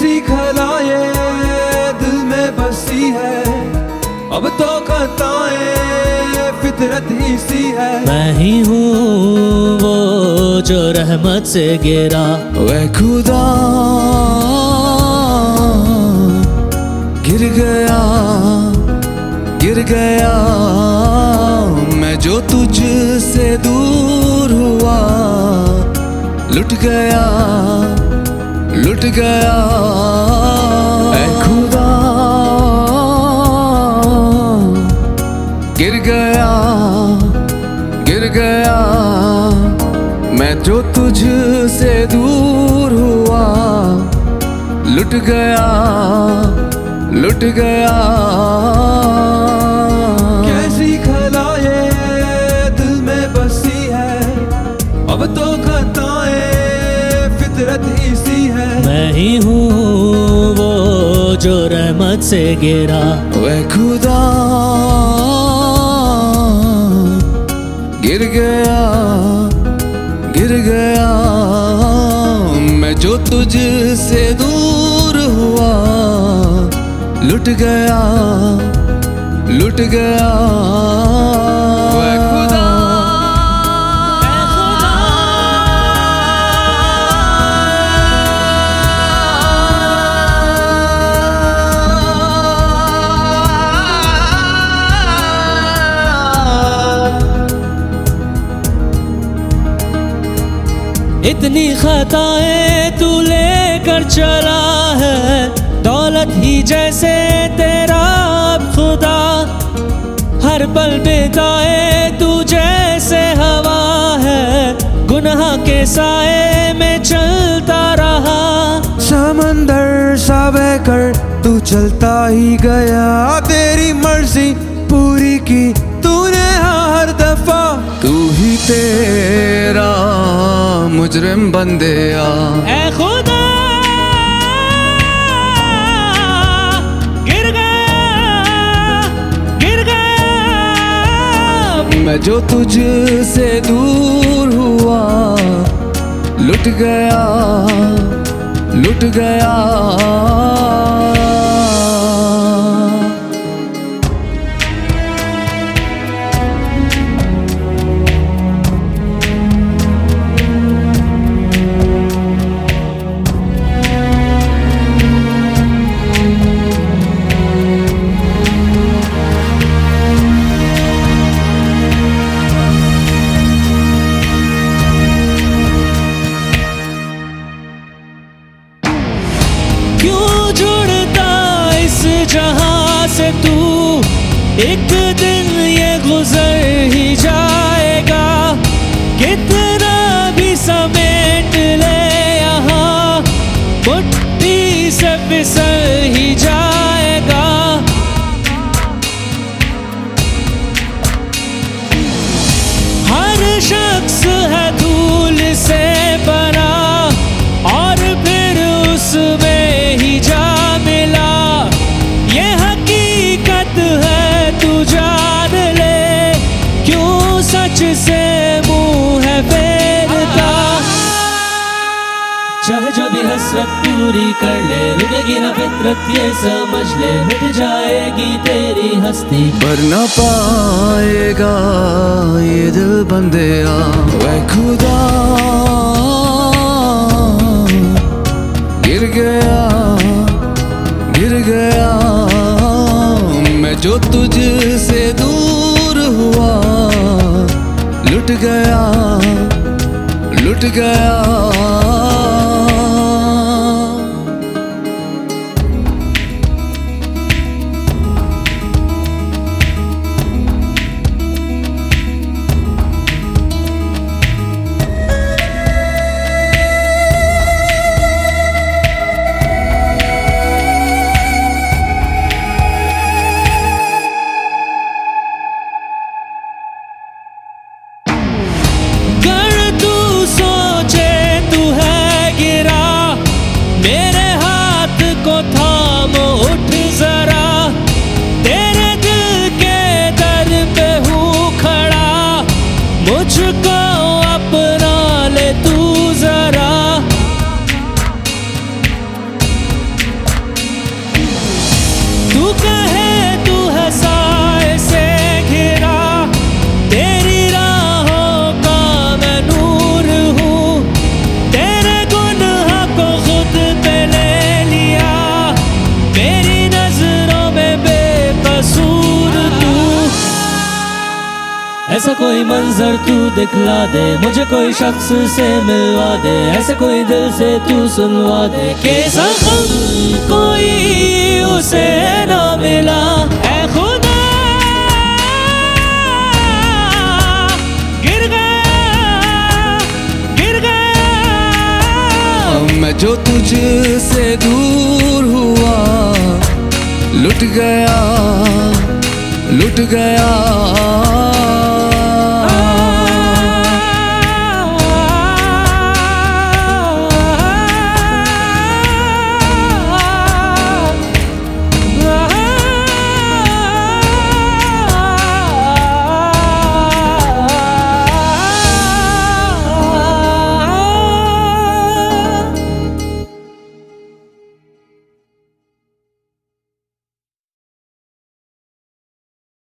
कैसी खलाए दिल में बसी है। अब तो खताएँ फितरत ही सी है। मैं ही हूँ वो जो रहमत से गिरा। वह खुदा गिर गया गिर गया। मैं जो तुझ से दूर हुआ लुट गया। लुट गया। ऐ खुदा। गिर गया गिर गया। मैं जो तुझ से दूर हुआ लुट गया लुट गया। फितरत ही सी है। मैं ही हूँ वो जो रहमत से गिरा। वह खुदा गिर गया गिर गया। मैं जो तुझ से दूर हुआ लुट गया लुट गया। इतनी खताएँ तू लेकर चला है। दौलत ही जैसे तेरा खुदा। हर पल बेताए तू जैसे हवा है। गुनाह के साए में चलता रहा। समंदर सा बहकर तू चलता ही गया। तेरी मर्ज़ी पूरी की हर दफ़ा। तू ही तेरा मुजरिम बंदे आ। खुदा गिर गया गिर गया मैं जो तुझ से दूर हुआ लुट गया लुट गया। तू एक दिन ये गुजर पूरी कर ले रुकेगी ना फितरत ये समझ ले, मिट जाएगी तेरी हस्ती। पर ना पाएगा ये दिल बंदे वह खुदा गिर गया गिर गया। मैं जो तुझ से दूर हुआ, लुट गया लुट गया। ऐसा कोई मंजर तू दिखला दे, मुझे कोई शख्स से मिलवा दे, ऐसे कोई दिल से तू सुनवा दे के कोई उसे ना मिला। गिर गया गिर गया मैं जो तुझसे दूर हुआ, लुट गया लुट गया।